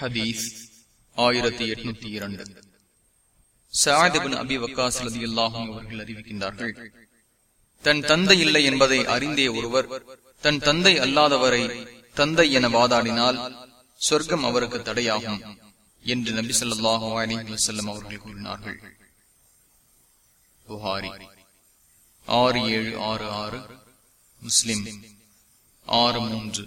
ஹதீஸ் ஆயிரத்தி எட்நூத்தி இரண்டு. சாதிபின் அபி வக்காஸ் அல்லாஹும் அவர்கள் அறிவிக்கின்றார்கள் தன் தந்தை இல்லை என்பதை அறிந்தே ஒருவர் தன் தந்தை அல்லாதவரை தந்தை என வாதாடினால் சொர்க்கம் அவருக்கு தடையாகும் என்று நபி சொல்லாஹு அலி வசல்லம் அவர்கள் கூறினார்கள். புகாரி ஆறு ஏழு ஆறு ஆறு முஸ்லிம் ஆறு மூன்று.